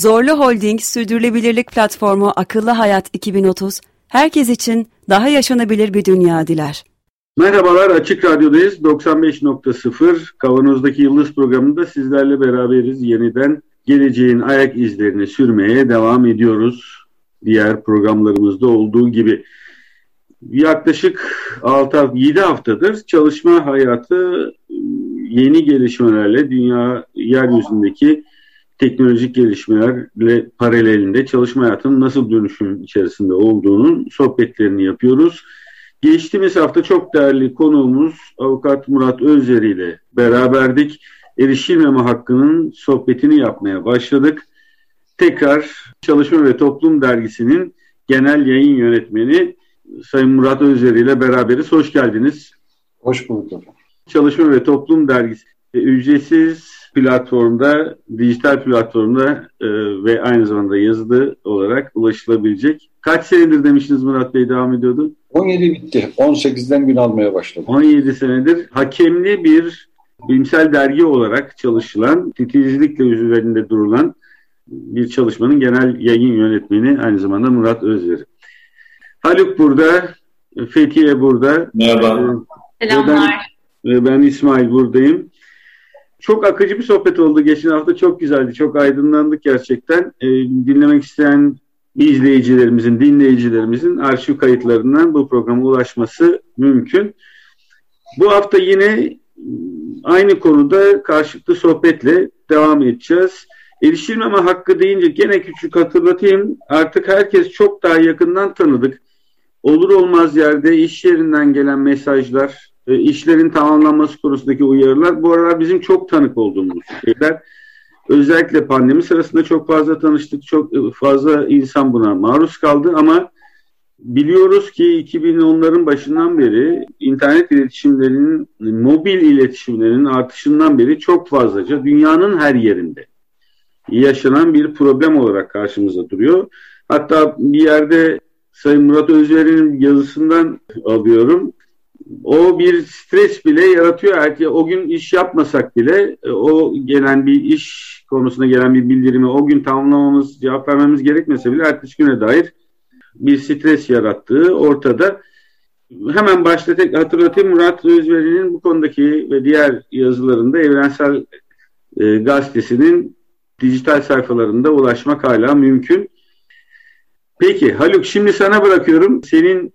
Zorlu Holding Sürdürülebilirlik Platformu Akıllı Hayat 2030, herkes için daha yaşanabilir bir dünya diler. Merhabalar, Açık Radyo'dayız. 95.0 Kavanoz'daki Yıldız programında sizlerle beraberiz. Yeniden geleceğin ayak izlerini sürmeye devam ediyoruz. Diğer programlarımızda olduğu gibi. Yaklaşık 6 7 haftadır çalışma hayatı yeni gelişmelerle dünya yeryüzündeki teknolojik gelişmelerle paralelinde çalışma hayatının nasıl dönüşüm içerisinde olduğunun sohbetlerini yapıyoruz. Geçtiğimiz hafta çok değerli konuğumuz Avukat Murat Özyer ile beraberdik. Erişilmeme hakkının sohbetini yapmaya başladık. Tekrar Çalışma ve Toplum Dergisi'nin genel yayın yönetmeni Sayın Murat Özyer ile beraberiz. Hoş geldiniz. Hoş bulduk. Çalışma ve Toplum Dergisi ücretsiz platformda, dijital platformda e, ve aynı zamanda yazılı olarak ulaşılabilecek. Kaç senedir demiştiniz Murat Bey devam ediyordu? 17 bitti. 18'den gün almaya başladı. 17 senedir hakemli bir bilimsel dergi olarak çalışılan, titizlikle üzerinde durulan bir çalışmanın genel yayın yönetmeni aynı zamanda Murat Özver. Haluk burada, Fethiye burada. Merhaba. Ee, Selamlar. Ben, ben İsmail buradayım. Çok akıcı bir sohbet oldu. Geçen hafta çok güzeldi. Çok aydınlandık gerçekten. Ee, dinlemek isteyen izleyicilerimizin, dinleyicilerimizin arşiv kayıtlarından bu programa ulaşması mümkün. Bu hafta yine aynı konuda karşılıklı sohbetle devam edeceğiz. Erişilmeme hakkı deyince gene küçük hatırlatayım. Artık herkes çok daha yakından tanıdık. Olur olmaz yerde iş yerinden gelen mesajlar, e, işlerin tamamlanması konusundaki uyarılar bu aralar bizim çok tanık olduğumuz şeyler. Özellikle pandemi sırasında çok fazla tanıştık, çok fazla insan buna maruz kaldı ama biliyoruz ki 2010'ların başından beri internet iletişimlerinin, mobil iletişimlerinin artışından beri çok fazlaca dünyanın her yerinde yaşanan bir problem olarak karşımıza duruyor. Hatta bir yerde Sayın Murat Özver'in yazısından alıyorum o bir stres bile yaratıyor. Erke, o gün iş yapmasak bile e, o gelen bir iş konusunda gelen bir bildirimi o gün tamamlamamız, cevap vermemiz gerekmese bile ertesi güne dair bir stres yarattığı ortada. Hemen başta tek hatırlatayım Murat Özveri'nin bu konudaki ve diğer yazılarında Evrensel e, Gazetesi'nin dijital sayfalarında ulaşmak hala mümkün. Peki Haluk şimdi sana bırakıyorum. Senin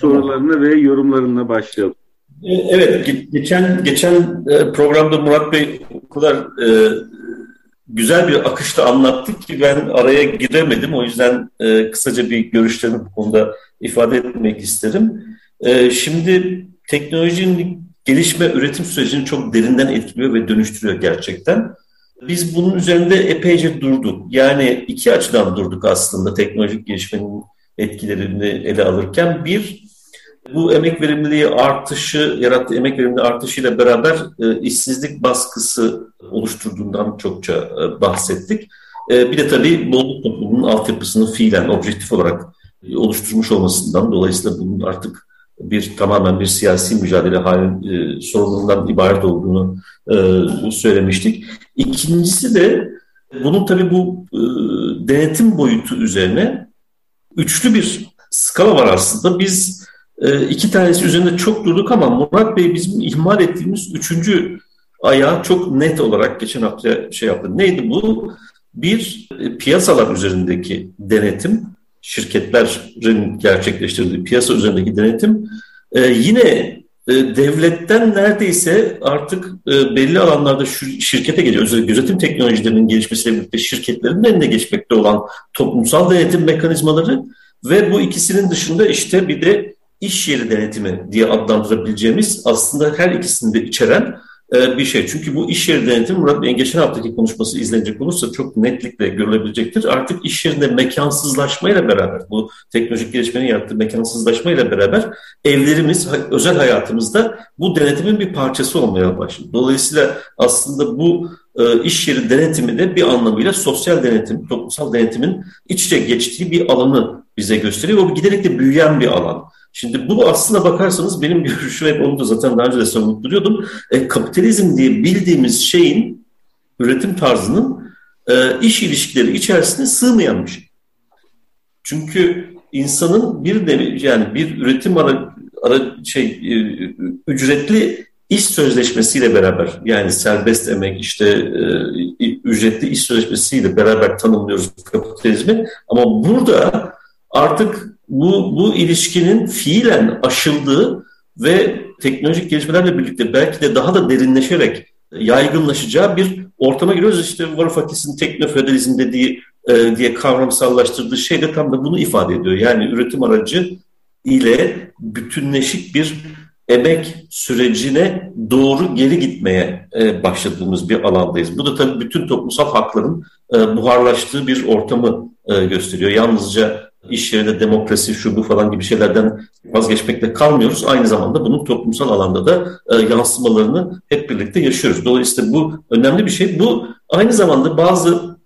sorularına ve yorumlarına başlayalım. E, evet, geçen geçen e, programda Murat Bey o kadar e, güzel bir akışta anlattık ki ben araya giremedim. O yüzden e, kısaca bir görüşlerimi bu konuda ifade etmek isterim. E, şimdi teknolojinin gelişme, üretim sürecini çok derinden etkiliyor ve dönüştürüyor gerçekten. Biz bunun üzerinde epeyce durduk. Yani iki açıdan durduk aslında teknolojik gelişmenin etkilerini ele alırken. Bir, bu emek verimliliği artışı, yarattığı emek verimliliği artışıyla beraber e, işsizlik baskısı oluşturduğundan çokça e, bahsettik. E, bir de tabii bolluk toplumunun altyapısını fiilen, objektif olarak e, oluşturmuş olmasından dolayısıyla bunun artık bir tamamen bir siyasi mücadele hali e, sorunundan ibaret olduğunu e, söylemiştik. İkincisi de bunun tabii bu e, denetim boyutu üzerine üçlü bir skala var aslında. Biz e, iki tanesi üzerinde çok durduk ama Murat Bey bizim ihmal ettiğimiz üçüncü ayağı çok net olarak geçen hafta şey yaptı. Neydi bu? Bir, e, piyasalar üzerindeki denetim, şirketlerin gerçekleştirdiği piyasa üzerindeki denetim e, yine devletten neredeyse artık e, belli alanlarda şirkete geliyor. Özellikle gözetim teknolojilerinin gelişmesiyle birlikte şirketlerin eline geçmekte olan toplumsal denetim mekanizmaları ve bu ikisinin dışında işte bir de iş yeri denetimi diye adlandırabileceğimiz aslında her ikisini de içeren e, bir şey. Çünkü bu iş yeri denetimi Murat Bey'in geçen haftaki konuşması izlenecek olursa çok netlikle görülebilecektir. Artık iş yerinde mekansızlaşmayla beraber, bu teknolojik gelişmenin yarattığı mekansızlaşmayla beraber evlerimiz, özel hayatımızda bu denetimin bir parçası olmaya başladı. Dolayısıyla aslında bu e, iş yeri denetimi de bir anlamıyla sosyal denetim, toplumsal denetimin iç içe geçtiği bir alanı bize gösteriyor. O giderek de büyüyen bir alan. Şimdi bu aslına bakarsanız benim görüşüm hep onu da zaten daha önce de savunup duruyordum. E, kapitalizm diye bildiğimiz şeyin üretim tarzının e, iş ilişkileri içerisinde sığmayan bir şey. Çünkü insanın bir nevi yani bir üretim ara, ara şey e, ücretli iş sözleşmesiyle beraber yani serbest emek işte e, ücretli iş sözleşmesiyle beraber tanımlıyoruz kapitalizmi ama burada artık bu, bu ilişkinin fiilen aşıldığı ve teknolojik gelişmelerle birlikte belki de daha da derinleşerek yaygınlaşacağı bir ortama giriyoruz. İşte Varoufakis'in teknofeodalizm dediği e, diye kavramsallaştırdığı şey de tam da bunu ifade ediyor. Yani üretim aracı ile bütünleşik bir emek sürecine doğru geri gitmeye e, başladığımız bir alandayız. Bu da tabii bütün toplumsal hakların e, buharlaştığı bir ortamı e, gösteriyor. Yalnızca iş yerinde demokrasi, şu bu falan gibi şeylerden vazgeçmekle kalmıyoruz. Aynı zamanda bunun toplumsal alanda da e, yansımalarını hep birlikte yaşıyoruz. Dolayısıyla bu önemli bir şey. Bu aynı zamanda bazı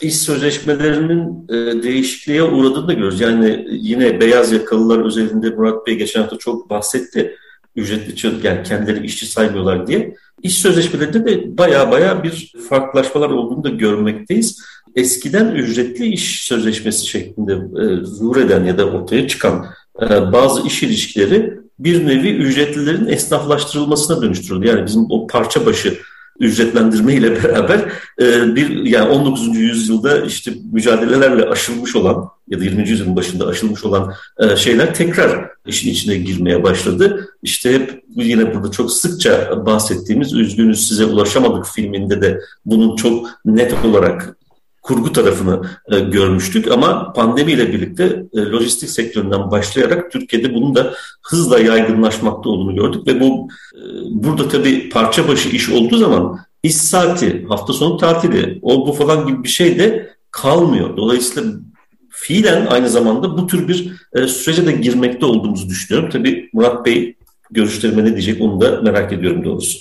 iş sözleşmelerinin e, değişikliğe uğradığını da görüyoruz. Yani yine beyaz yakalılar özelinde Murat Bey geçen hafta çok bahsetti. Ücretli yani kendileri işçi saymıyorlar diye. İş sözleşmelerinde de baya baya bir farklılaşmalar olduğunu da görmekteyiz eskiden ücretli iş sözleşmesi şeklinde e, zuhur eden ya da ortaya çıkan e, bazı iş ilişkileri bir nevi ücretlilerin esnaflaştırılmasına dönüştürüldü. Yani bizim o parça başı ücretlendirme ile beraber e, bir yani 19. yüzyılda işte mücadelelerle aşılmış olan ya da 20. yüzyılın başında aşılmış olan e, şeyler tekrar işin içine girmeye başladı. İşte hep yine burada çok sıkça bahsettiğimiz Üzgünüz Size Ulaşamadık filminde de bunun çok net olarak kurgu tarafını e, görmüştük ama pandemiyle birlikte e, lojistik sektöründen başlayarak Türkiye'de bunun da hızla yaygınlaşmakta olduğunu gördük ve bu e, burada tabii parça başı iş olduğu zaman iş saati, hafta sonu tatili, o bu falan gibi bir şey de kalmıyor. Dolayısıyla fiilen aynı zamanda bu tür bir e, sürece de girmekte olduğumuzu düşünüyorum. Tabii Murat Bey görüşlerime ne diyecek onu da merak ediyorum doğrusu.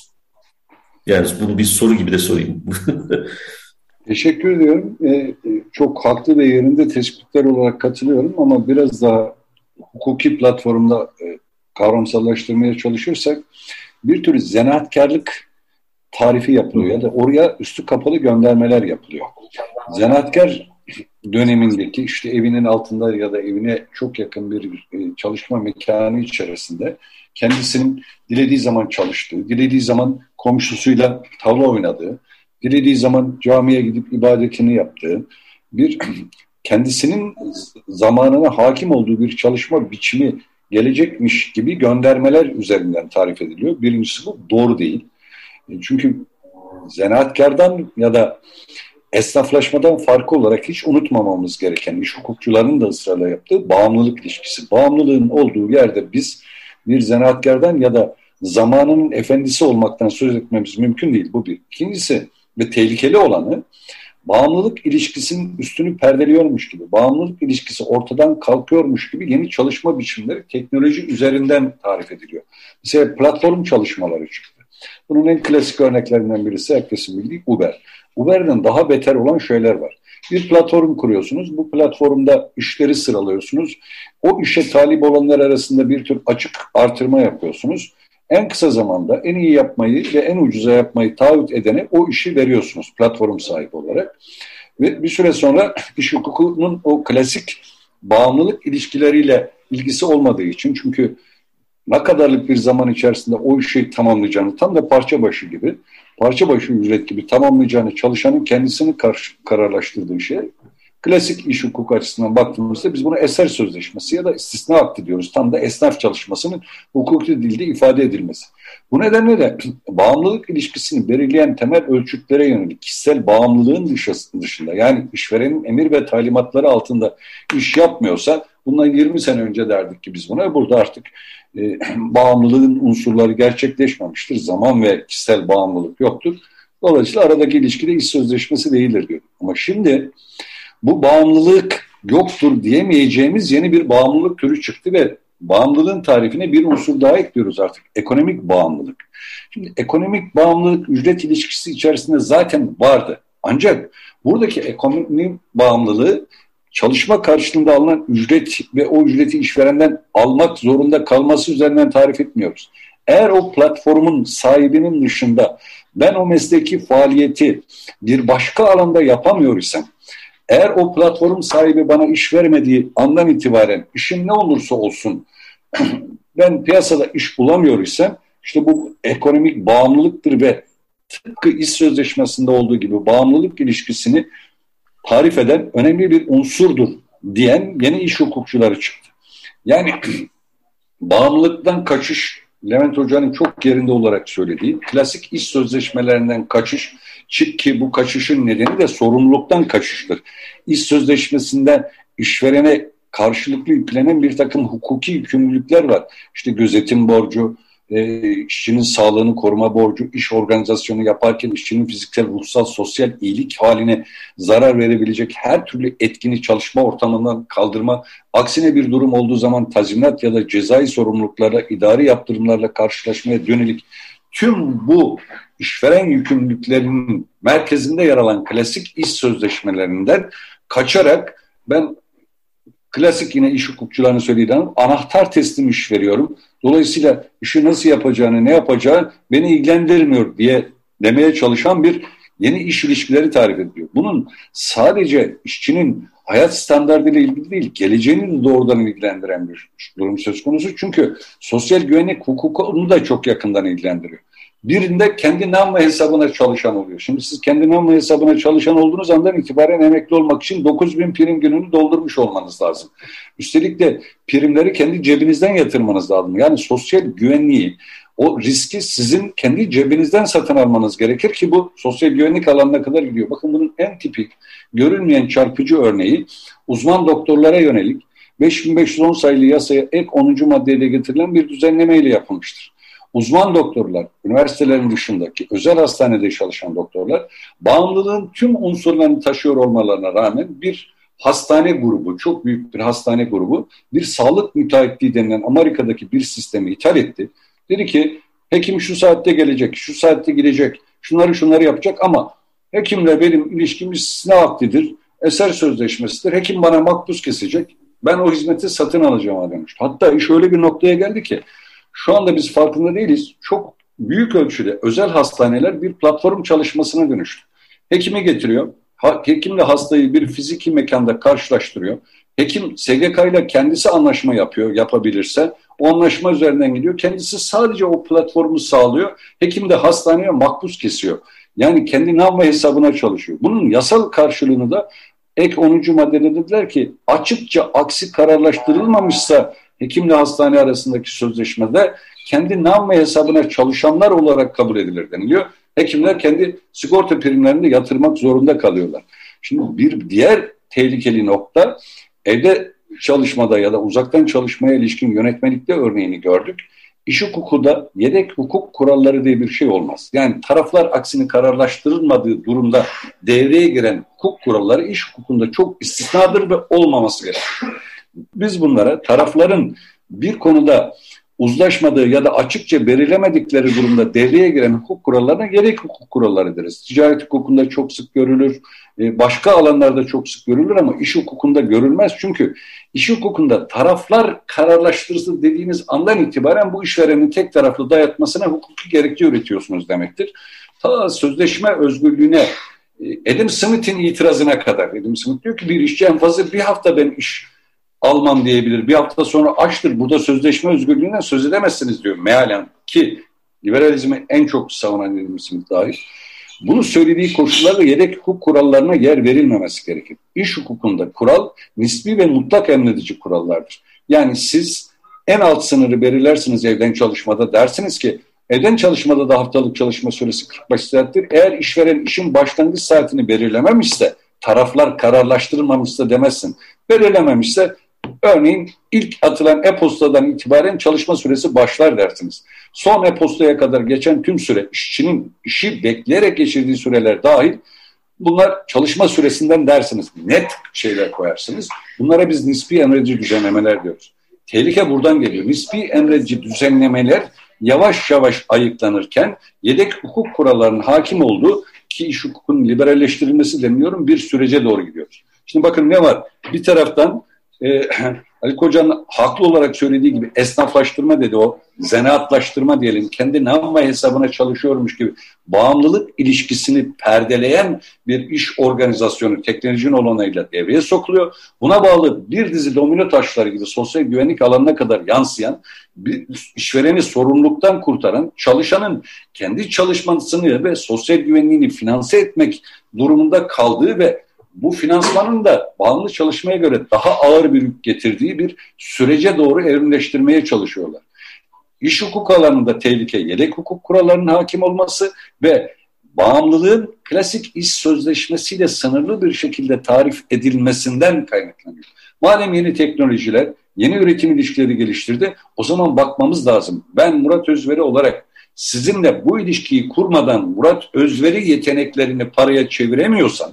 Yani bunu bir soru gibi de sorayım. Teşekkür ediyorum. Ee, çok haklı ve yerinde tespitler olarak katılıyorum ama biraz daha hukuki platformda e, kavramsallaştırmaya çalışırsak bir tür zanaatkarlık tarifi yapılıyor ya da oraya üstü kapalı göndermeler yapılıyor. Zanaatkar dönemindeki işte evinin altında ya da evine çok yakın bir e, çalışma mekanı içerisinde kendisinin dilediği zaman çalıştığı, dilediği zaman komşusuyla tavla oynadığı, dilediği zaman camiye gidip ibadetini yaptığı, bir kendisinin zamanına hakim olduğu bir çalışma biçimi gelecekmiş gibi göndermeler üzerinden tarif ediliyor. Birincisi bu doğru değil. E, çünkü zanaatkardan ya da esnaflaşmadan farkı olarak hiç unutmamamız gereken iş hukukçularının da ısrarla yaptığı bağımlılık ilişkisi. Bağımlılığın olduğu yerde biz bir zanaatkardan ya da zamanının efendisi olmaktan söz etmemiz mümkün değil. Bu bir. İkincisi ve tehlikeli olanı bağımlılık ilişkisinin üstünü perdeliyormuş gibi, bağımlılık ilişkisi ortadan kalkıyormuş gibi yeni çalışma biçimleri teknoloji üzerinden tarif ediliyor. Mesela platform çalışmaları çıktı. Bunun en klasik örneklerinden birisi herkesin bildiği Uber. Uber'den daha beter olan şeyler var. Bir platform kuruyorsunuz. Bu platformda işleri sıralıyorsunuz. O işe talip olanlar arasında bir tür açık artırma yapıyorsunuz en kısa zamanda en iyi yapmayı ve en ucuza yapmayı taahhüt edene o işi veriyorsunuz platform sahibi olarak. Ve bir süre sonra iş hukukunun o klasik bağımlılık ilişkileriyle ilgisi olmadığı için çünkü ne kadarlık bir zaman içerisinde o işi tamamlayacağını tam da parça başı gibi parça başı ücret gibi tamamlayacağını çalışanın kendisini kar kararlaştırdığı şey Klasik iş hukuk açısından baktığımızda biz buna eser sözleşmesi ya da istisna akti diyoruz. Tam da esnaf çalışmasının hukuki dilde ifade edilmesi. Bu nedenle de bağımlılık ilişkisini belirleyen temel ölçütlere yönelik kişisel bağımlılığın dışında yani işverenin emir ve talimatları altında iş yapmıyorsa Bundan 20 sene önce derdik ki biz buna. Burada artık e, bağımlılığın unsurları gerçekleşmemiştir. Zaman ve kişisel bağımlılık yoktur. Dolayısıyla aradaki ilişkide iş sözleşmesi değildir diyor. Ama şimdi bu bağımlılık yoktur diyemeyeceğimiz yeni bir bağımlılık türü çıktı ve bağımlılığın tarifine bir unsur daha ekliyoruz artık. Ekonomik bağımlılık. Şimdi ekonomik bağımlılık ücret ilişkisi içerisinde zaten vardı. Ancak buradaki ekonomik bağımlılığı çalışma karşılığında alınan ücret ve o ücreti işverenden almak zorunda kalması üzerinden tarif etmiyoruz. Eğer o platformun sahibinin dışında ben o mesleki faaliyeti bir başka alanda yapamıyor isem, eğer o platform sahibi bana iş vermediği andan itibaren işim ne olursa olsun ben piyasada iş bulamıyor isem işte bu ekonomik bağımlılıktır ve tıpkı iş sözleşmesinde olduğu gibi bağımlılık ilişkisini tarif eden önemli bir unsurdur diyen yeni iş hukukçuları çıktı. Yani bağımlılıktan kaçış Levent Hoca'nın çok yerinde olarak söylediği klasik iş sözleşmelerinden kaçış ki bu kaçışın nedeni de sorumluluktan kaçıştır. İş sözleşmesinde işverene karşılıklı yüklenen bir takım hukuki yükümlülükler var. İşte gözetim borcu, e, işçinin sağlığını koruma borcu, iş organizasyonu yaparken işçinin fiziksel, ruhsal, sosyal iyilik haline zarar verebilecek her türlü etkini çalışma ortamından kaldırma, aksine bir durum olduğu zaman tazminat ya da cezai sorumluluklarla, idari yaptırımlarla karşılaşmaya dönelik tüm bu işveren yükümlülüklerinin merkezinde yer alan klasik iş sözleşmelerinden kaçarak ben klasik yine iş hukukçularının söylediği anahtar teslim iş veriyorum. Dolayısıyla işi nasıl yapacağını, ne yapacağı beni ilgilendirmiyor diye demeye çalışan bir yeni iş ilişkileri tarif ediyor. Bunun sadece işçinin hayat standartıyla ilgili değil, geleceğini de doğrudan ilgilendiren bir durum söz konusu. Çünkü sosyal güvenlik hukuku onu da çok yakından ilgilendiriyor. Birinde kendi nam ve hesabına çalışan oluyor. Şimdi siz kendi nam ve hesabına çalışan olduğunuz andan itibaren emekli olmak için 9 bin prim gününü doldurmuş olmanız lazım. Üstelik de primleri kendi cebinizden yatırmanız lazım. Yani sosyal güvenliği, o riski sizin kendi cebinizden satın almanız gerekir ki bu sosyal güvenlik alanına kadar gidiyor. Bakın bunun en tipik, görünmeyen çarpıcı örneği uzman doktorlara yönelik 5510 sayılı yasaya ek 10. maddede getirilen bir düzenlemeyle yapılmıştır uzman doktorlar, üniversitelerin dışındaki özel hastanede çalışan doktorlar bağımlılığın tüm unsurlarını taşıyor olmalarına rağmen bir hastane grubu, çok büyük bir hastane grubu bir sağlık müteahhitliği denilen Amerika'daki bir sistemi ithal etti. Dedi ki hekim şu saatte gelecek, şu saatte gidecek, şunları şunları yapacak ama hekimle benim ilişkimiz ne vaktidir, eser sözleşmesidir, hekim bana makbuz kesecek, ben o hizmeti satın alacağım demiş. Hatta iş öyle bir noktaya geldi ki şu anda biz farkında değiliz. Çok büyük ölçüde özel hastaneler bir platform çalışmasına dönüştü. Hekimi getiriyor. Hekimle hastayı bir fiziki mekanda karşılaştırıyor. Hekim SGK ile kendisi anlaşma yapıyor yapabilirse. O anlaşma üzerinden gidiyor. Kendisi sadece o platformu sağlıyor. Hekim de hastaneye makbuz kesiyor. Yani kendi nam ve hesabına çalışıyor. Bunun yasal karşılığını da ek 10. maddede dediler ki açıkça aksi kararlaştırılmamışsa hekimle hastane arasındaki sözleşmede kendi nam hesabına çalışanlar olarak kabul edilir deniliyor. Hekimler kendi sigorta primlerini yatırmak zorunda kalıyorlar. Şimdi bir diğer tehlikeli nokta evde çalışmada ya da uzaktan çalışmaya ilişkin yönetmelikte örneğini gördük. İş hukukunda yedek hukuk kuralları diye bir şey olmaz. Yani taraflar aksini kararlaştırılmadığı durumda devreye giren hukuk kuralları iş hukukunda çok istisnadır ve olmaması gerekir. Biz bunlara tarafların bir konuda uzlaşmadığı ya da açıkça belirlemedikleri durumda devreye giren hukuk kurallarına gerek hukuk kuralları deriz. Ticaret hukukunda çok sık görülür, e, başka alanlarda çok sık görülür ama iş hukukunda görülmez. Çünkü iş hukukunda taraflar kararlaştırısı dediğiniz andan itibaren bu işverenin tek taraflı dayatmasına hukuki gerekçe üretiyorsunuz demektir. Ta sözleşme özgürlüğüne e, Adam Smith'in itirazına kadar. Adam Smith diyor ki bir işçi en fazla bir hafta ben iş almam diyebilir. Bir hafta sonra açtır. Burada sözleşme özgürlüğünden söz edemezsiniz diyor mealen ki liberalizmi en çok savunan Smith dahil. Bunu söylediği koşullarda yedek hukuk kurallarına yer verilmemesi gerekir. İş hukukunda kural nispi ve mutlak emredici kurallardır. Yani siz en alt sınırı belirlersiniz evden çalışmada dersiniz ki evden çalışmada da haftalık çalışma süresi 45 saattir. Eğer işveren işin başlangıç saatini belirlememişse taraflar kararlaştırılmamışsa demezsin. Belirlememişse Örneğin ilk atılan e-postadan itibaren çalışma süresi başlar dersiniz. Son e-postaya kadar geçen tüm süre işçinin işi bekleyerek geçirdiği süreler dahil bunlar çalışma süresinden dersiniz. Net şeyler koyarsınız. Bunlara biz nispi emredici düzenlemeler diyoruz. Tehlike buradan geliyor. Nispi emredici düzenlemeler yavaş yavaş ayıklanırken yedek hukuk kurallarının hakim olduğu ki iş hukukun liberalleştirilmesi demiyorum bir sürece doğru gidiyoruz. Şimdi bakın ne var? Bir taraftan e, Ali Koca'nın haklı olarak söylediği gibi esnaflaştırma dedi o zanaatlaştırma diyelim kendi namma hesabına çalışıyormuş gibi bağımlılık ilişkisini perdeleyen bir iş organizasyonu teknolojinin olanıyla devreye sokuluyor. Buna bağlı bir dizi domino taşları gibi sosyal güvenlik alanına kadar yansıyan bir işvereni sorumluluktan kurtaran çalışanın kendi çalışmasını ve sosyal güvenliğini finanse etmek durumunda kaldığı ve bu finansmanın da bağımlı çalışmaya göre daha ağır bir yük getirdiği bir sürece doğru evrimleştirmeye çalışıyorlar. İş hukuk alanında tehlike yedek hukuk kurallarının hakim olması ve bağımlılığın klasik iş sözleşmesiyle sınırlı bir şekilde tarif edilmesinden kaynaklanıyor. Madem yeni teknolojiler, yeni üretim ilişkileri geliştirdi, o zaman bakmamız lazım. Ben Murat Özveri olarak sizinle bu ilişkiyi kurmadan Murat Özveri yeteneklerini paraya çeviremiyorsam,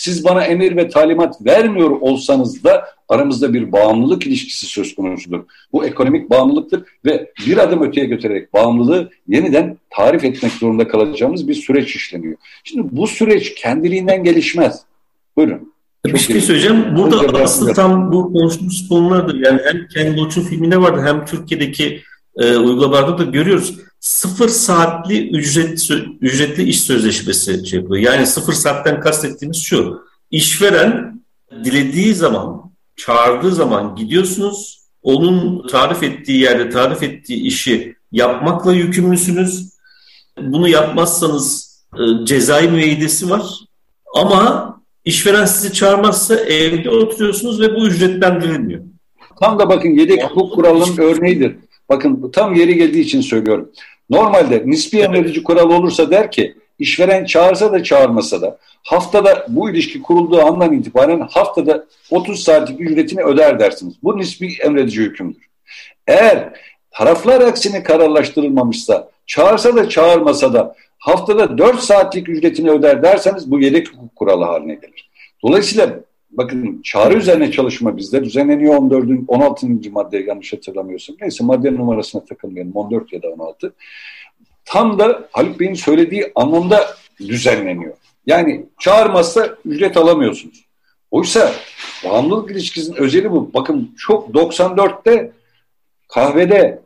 siz bana emir ve talimat vermiyor olsanız da aramızda bir bağımlılık ilişkisi söz konusudur. Bu ekonomik bağımlılıktır ve bir adım öteye götürerek bağımlılığı yeniden tarif etmek zorunda kalacağımız bir süreç işleniyor. Şimdi bu süreç kendiliğinden gelişmez. Buyurun. Bir şey söyleyeceğim. Burada aslında tam bu konuştuğumuz konulardır. Yani hem Ken Loach'un filminde vardı hem Türkiye'deki e, uygulamalarda da görüyoruz. Sıfır saatli ücret, ücretli iş sözleşmesi şey yapıyor. Yani sıfır saatten kastettiğimiz şu. İşveren dilediği zaman, çağırdığı zaman gidiyorsunuz. Onun tarif ettiği yerde tarif ettiği işi yapmakla yükümlüsünüz. Bunu yapmazsanız e, cezai müeyyidesi var. Ama işveren sizi çağırmazsa evde oturuyorsunuz ve bu ücretlendirilmiyor. Tam da bakın yedek hukuk kuralının örneğidir. Bakın bu tam yeri geldiği için söylüyorum. Normalde nispi emredici kural olursa der ki işveren çağırsa da çağırmasa da haftada bu ilişki kurulduğu andan itibaren haftada 30 saatlik ücretini öder dersiniz. Bu nispi emredici hükümdür. Eğer taraflar aksine kararlaştırılmamışsa çağırsa da çağırmasa da haftada 4 saatlik ücretini öder derseniz bu yedek hukuk kuralı haline gelir. Dolayısıyla bakın çağrı üzerine çalışma bizde düzenleniyor 14. 16. madde yanlış hatırlamıyorsam. Neyse madde numarasına takılmayalım 14 ya da 16. Tam da Haluk Bey'in söylediği anlamda düzenleniyor. Yani çağırmazsa ücret alamıyorsunuz. Oysa bağımlılık ilişkisinin özeli bu. Bakın çok 94'te kahvede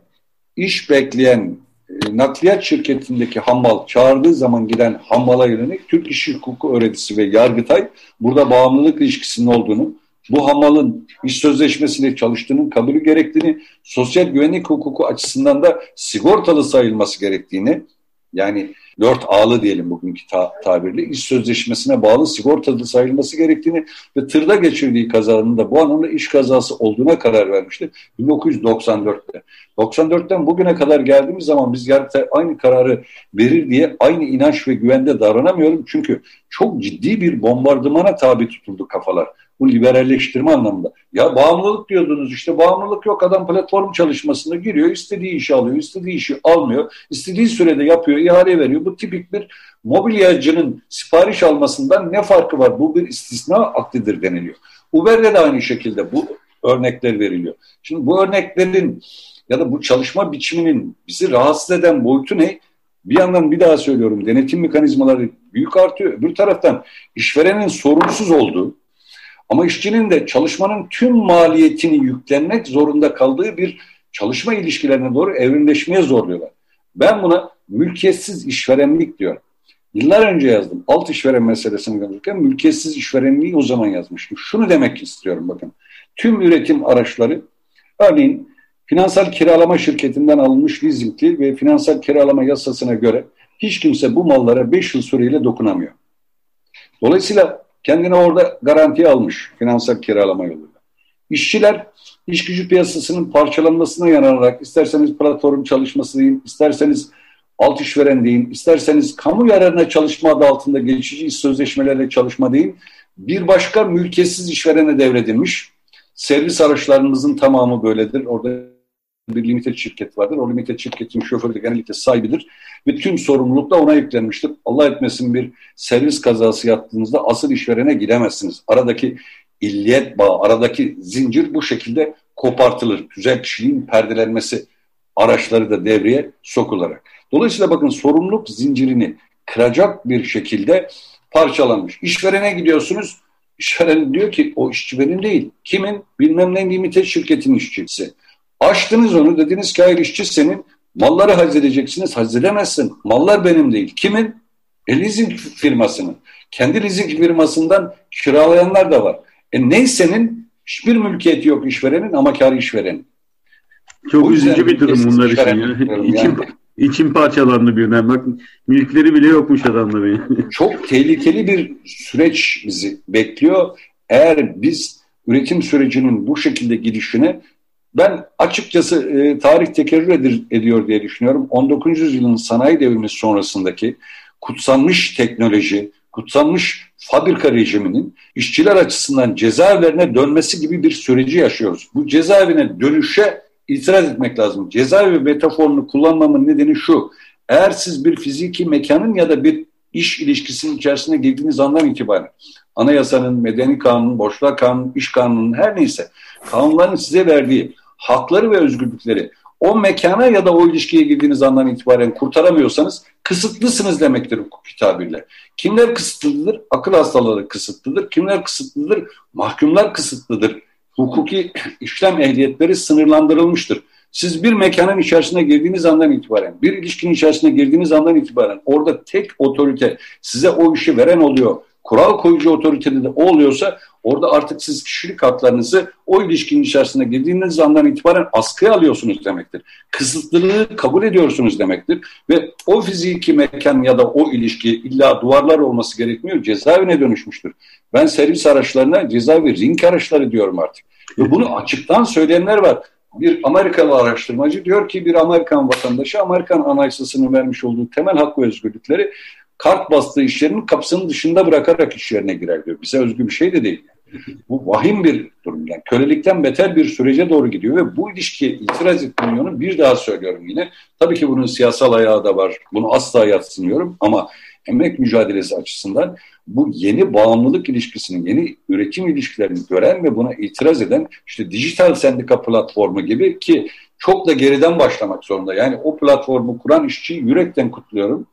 iş bekleyen nakliyat şirketindeki hammal çağırdığı zaman giden hammala yönelik Türk İş Hukuku Öğretisi ve Yargıtay burada bağımlılık ilişkisinin olduğunu, bu hammalın iş sözleşmesiyle çalıştığının kabulü gerektiğini, sosyal güvenlik hukuku açısından da sigortalı sayılması gerektiğini, yani dört ağlı diyelim bugünkü ta tabirle iş sözleşmesine bağlı sigortalı sayılması gerektiğini ve tırda geçirdiği kazanın da bu anlamda iş kazası olduğuna karar vermişti 1994'te. 94'ten bugüne kadar geldiğimiz zaman biz yargıta aynı kararı verir diye aynı inanç ve güvende davranamıyorum. Çünkü çok ciddi bir bombardımana tabi tutuldu kafalar. Bu liberalleştirme anlamında. Ya bağımlılık diyordunuz işte bağımlılık yok. Adam platform çalışmasına giriyor. istediği işi alıyor. istediği işi almıyor. istediği sürede yapıyor. ihale veriyor. Bu tipik bir mobilyacının sipariş almasından ne farkı var? Bu bir istisna aktidir deniliyor. Uber'de de aynı şekilde bu örnekler veriliyor. Şimdi bu örneklerin ya da bu çalışma biçiminin bizi rahatsız eden boyutu ne? Bir yandan bir daha söylüyorum denetim mekanizmaları büyük artıyor. Öbür taraftan işverenin sorumsuz olduğu ama işçinin de çalışmanın tüm maliyetini yüklenmek zorunda kaldığı bir çalışma ilişkilerine doğru evrimleşmeye zorluyorlar. Ben buna mülkiyetsiz işverenlik diyorum. Yıllar önce yazdım. Alt işveren meselesini yazırken mülkiyetsiz işverenliği o zaman yazmıştım. Şunu demek istiyorum bakın. Tüm üretim araçları örneğin finansal kiralama şirketinden alınmış leasingli ve finansal kiralama yasasına göre hiç kimse bu mallara 5 yıl süreyle dokunamıyor. Dolayısıyla kendini orada garantiye almış finansal kiralama yoluyla. İşçiler iş gücü piyasasının parçalanmasına yanararak isterseniz platform çalışması deyin, isterseniz alt işveren deyin, isterseniz kamu yararına çalışma adı altında geçici iş sözleşmelerle çalışma deyin, bir başka mülkiyetsiz işverene devredilmiş. Servis araçlarımızın tamamı böyledir. Orada bir limited şirket vardır. O limited şirketin şoförü de genellikle sahibidir. Ve tüm sorumluluk da ona yüklenmiştir. Allah etmesin bir servis kazası yaptığınızda asıl işverene gidemezsiniz. Aradaki illiyet bağı, aradaki zincir bu şekilde kopartılır. Güzel kişiliğin perdelenmesi araçları da devreye sokularak. Dolayısıyla bakın sorumluluk zincirini kıracak bir şekilde parçalanmış. İşverene gidiyorsunuz, işveren diyor ki o işçi benim değil. Kimin? Bilmem ne limited şirketin işçisi. Açtınız onu dediniz ki hayır işçi senin. Malları hazredeceksiniz. Hazredemezsin. Mallar benim değil. Kimin? E, leasing firmasının. Kendi leasing firmasından kiralayanlar da var. E neysenin hiçbir mülkiyeti yok işverenin ama kar işverenin. Çok üzücü bir durum bunlar için. Ya. İçim, yani. içim parçalandı birden. Bak mülkleri bile yokmuş adamların. Çok tehlikeli bir süreç bizi bekliyor. Eğer biz üretim sürecinin bu şekilde gidişine ben açıkçası e, tarih tekerrür edir, ediyor diye düşünüyorum. 19. yüzyılın sanayi devrimi sonrasındaki kutsanmış teknoloji, kutsanmış fabrika rejiminin işçiler açısından cezaevlerine dönmesi gibi bir süreci yaşıyoruz. Bu cezaevine dönüşe itiraz etmek lazım. Cezaevi metaforunu kullanmamın nedeni şu. Eğer siz bir fiziki mekanın ya da bir iş ilişkisinin içerisine girdiğiniz andan itibaren anayasanın, medeni kanunun, boşluğa kanunun, iş kanunun her neyse kanunların size verdiği hakları ve özgürlükleri o mekana ya da o ilişkiye girdiğiniz andan itibaren kurtaramıyorsanız kısıtlısınız demektir hukuk tabirle. Kimler kısıtlıdır? Akıl hastaları kısıtlıdır. Kimler kısıtlıdır? Mahkumlar kısıtlıdır. Hukuki işlem ehliyetleri sınırlandırılmıştır. Siz bir mekanın içerisine girdiğiniz andan itibaren, bir ilişkinin içerisine girdiğiniz andan itibaren orada tek otorite size o işi veren oluyor kural koyucu otoritede de o oluyorsa orada artık siz kişilik haklarınızı o ilişkinin içerisine girdiğiniz andan itibaren askıya alıyorsunuz demektir. Kısıtlılığı kabul ediyorsunuz demektir. Ve o fiziki mekan ya da o ilişki illa duvarlar olması gerekmiyor. Cezaevine dönüşmüştür. Ben servis araçlarına cezaevi ring araçları diyorum artık. Ve bunu açıktan söyleyenler var. Bir Amerikalı araştırmacı diyor ki bir Amerikan vatandaşı Amerikan anayasasının vermiş olduğu temel hak ve özgürlükleri kart bastığı iş yerinin kapısının dışında bırakarak iş yerine girer diyor. Bize özgü bir şey de değil. Bu vahim bir durum. Yani kölelikten beter bir sürece doğru gidiyor ve bu ilişkiye itiraz etmiyorum. Bir daha söylüyorum yine. Tabii ki bunun siyasal ayağı da var. Bunu asla yatsınıyorum ama emek mücadelesi açısından bu yeni bağımlılık ilişkisinin, yeni üretim ilişkilerini gören ve buna itiraz eden işte dijital sendika platformu gibi ki çok da geriden başlamak zorunda. Yani o platformu kuran işçiyi yürekten kutluyorum.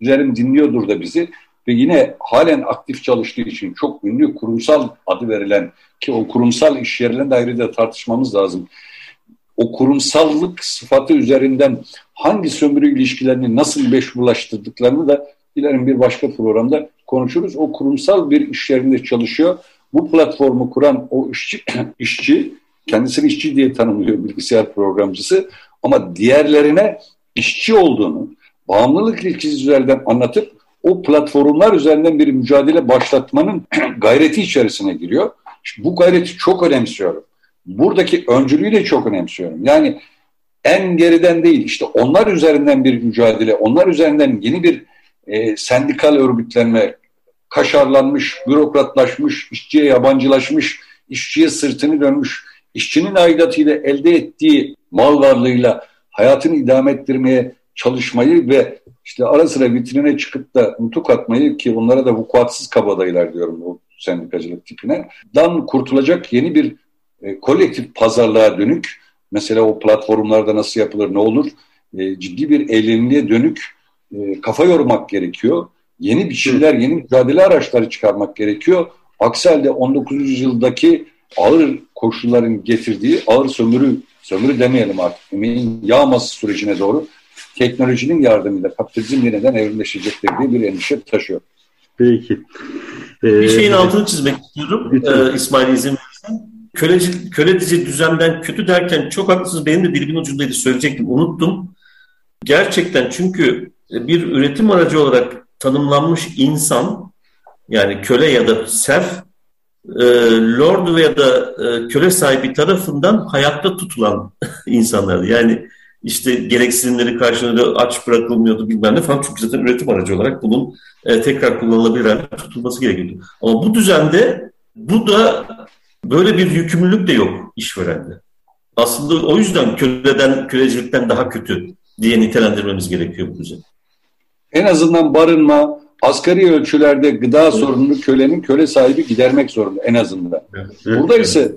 Dilerim dinliyordur da bizi ve yine halen aktif çalıştığı için çok ünlü kurumsal adı verilen ki o kurumsal iş yerlerinde ayrı da tartışmamız lazım. O kurumsallık sıfatı üzerinden hangi sömürü ilişkilerini nasıl meşrulaştırdıklarını da dilerim bir başka programda konuşuruz. O kurumsal bir iş yerinde çalışıyor. Bu platformu kuran o işçi, işçi kendisini işçi diye tanımlıyor bilgisayar programcısı ama diğerlerine işçi olduğunu, bağımlılık ilişkisi üzerinden anlatıp o platformlar üzerinden bir mücadele başlatmanın gayreti içerisine giriyor. Şimdi bu gayreti çok önemsiyorum. Buradaki öncülüğü de çok önemsiyorum. Yani en geriden değil işte onlar üzerinden bir mücadele, onlar üzerinden yeni bir e, sendikal örgütlenme, kaşarlanmış, bürokratlaşmış, işçiye yabancılaşmış, işçiye sırtını dönmüş, işçinin aidatıyla elde ettiği mal varlığıyla hayatını idame ettirmeye çalışmayı ve işte ara sıra vitrine çıkıp da nutuk atmayı ki onlara da vukuatsız kabadayılar diyorum bu sendikacılık tipine. Dan kurtulacak yeni bir e, kolektif pazarlığa dönük mesela o platformlarda nasıl yapılır ne olur e, ciddi bir eylemliğe dönük e, kafa yormak gerekiyor. Yeni biçimler, yeni mücadele araçları çıkarmak gerekiyor. Aksi halde 19. yüzyıldaki ağır koşulların getirdiği ağır sömürü, sömürü demeyelim artık, emeğin yağması sürecine doğru teknolojinin yardımıyla kapitalizm yeniden evrimleşecektir diye bir endişe taşıyor. Peki. Ee, bir şeyin altını çizmek istiyorum ee, İsmail izin verirsen. Köleci, köledici düzenden kötü derken çok haklısınız. Benim de dilimin ucundaydı söyleyecektim. Unuttum. Gerçekten çünkü bir üretim aracı olarak tanımlanmış insan yani köle ya da serf e, lord veya da e, köle sahibi tarafından hayatta tutulan insanlar. Yani işte gereksinimleri karşılığında aç bırakılmıyordu bilmem ne falan. Çünkü zaten üretim aracı olarak bunun e, tekrar kullanılabilir hale tutulması gerekiyordu. Ama bu düzende bu da Böyle bir yükümlülük de yok işverende. Aslında o yüzden köleden, kölecilikten daha kötü diye nitelendirmemiz gerekiyor bu düzen. En azından barınma, asgari ölçülerde gıda sorununu kölenin köle sahibi gidermek zorunda en azından. Evet. Burada ise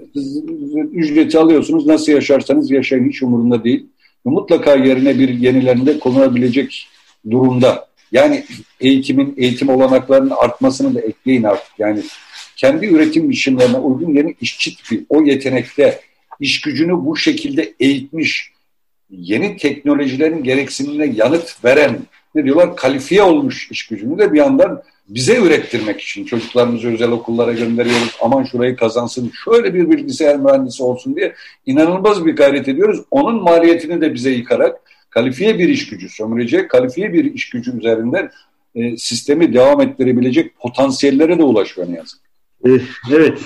ücreti alıyorsunuz nasıl yaşarsanız yaşayın hiç umurunda değil. Mutlaka yerine bir yenilerinde konulabilecek durumda. Yani eğitimin, eğitim olanaklarının artmasını da ekleyin artık. Yani kendi üretim biçimlerine uygun yeni işçi tipi, o yetenekte iş gücünü bu şekilde eğitmiş, yeni teknolojilerin gereksinimine yanıt veren, ne diyorlar, kalifiye olmuş iş gücünü de bir yandan bize ürettirmek için çocuklarımızı özel okullara gönderiyoruz. Aman şurayı kazansın, şöyle bir bilgisayar mühendisi olsun diye inanılmaz bir gayret ediyoruz. Onun maliyetini de bize yıkarak kalifiye bir iş gücü sömürecek, kalifiye bir iş gücü üzerinden e, sistemi devam ettirebilecek potansiyellere de ulaşıyor ne yazık. Eh, evet,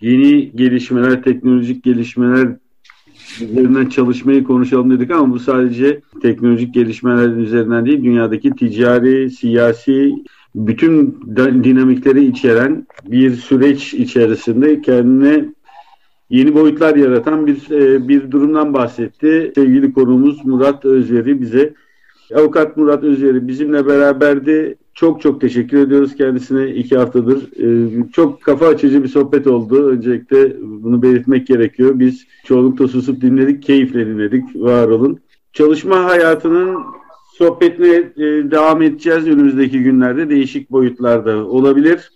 yeni gelişmeler, teknolojik gelişmeler üzerinden çalışmayı konuşalım dedik ama bu sadece teknolojik gelişmeler üzerinden değil, dünyadaki ticari, siyasi, bütün dinamikleri içeren bir süreç içerisinde kendine yeni boyutlar yaratan bir e, bir durumdan bahsetti. Sevgili konuğumuz Murat Özveri bize Avukat Murat Özveri bizimle beraberdi. Çok çok teşekkür ediyoruz kendisine iki haftadır. E, çok kafa açıcı bir sohbet oldu. Öncelikle bunu belirtmek gerekiyor. Biz çoğunlukla susup dinledik, keyifle dinledik. Var olun. Çalışma hayatının sohbetine e, devam edeceğiz önümüzdeki günlerde. Değişik boyutlarda olabilir.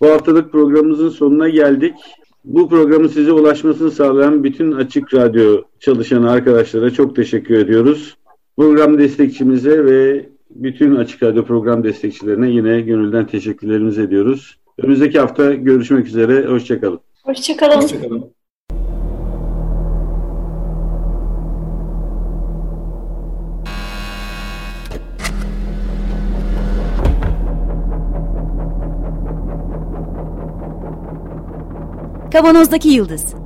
Bu haftalık programımızın sonuna geldik. Bu programın size ulaşmasını sağlayan bütün Açık Radyo çalışan arkadaşlara çok teşekkür ediyoruz. Program destekçimize ve bütün Açık Radyo program destekçilerine yine gönülden teşekkürlerimizi ediyoruz. Önümüzdeki hafta görüşmek üzere. Hoşçakalın. Hoşçakalın. Hoşçakalın. Kavanozdaki Yıldız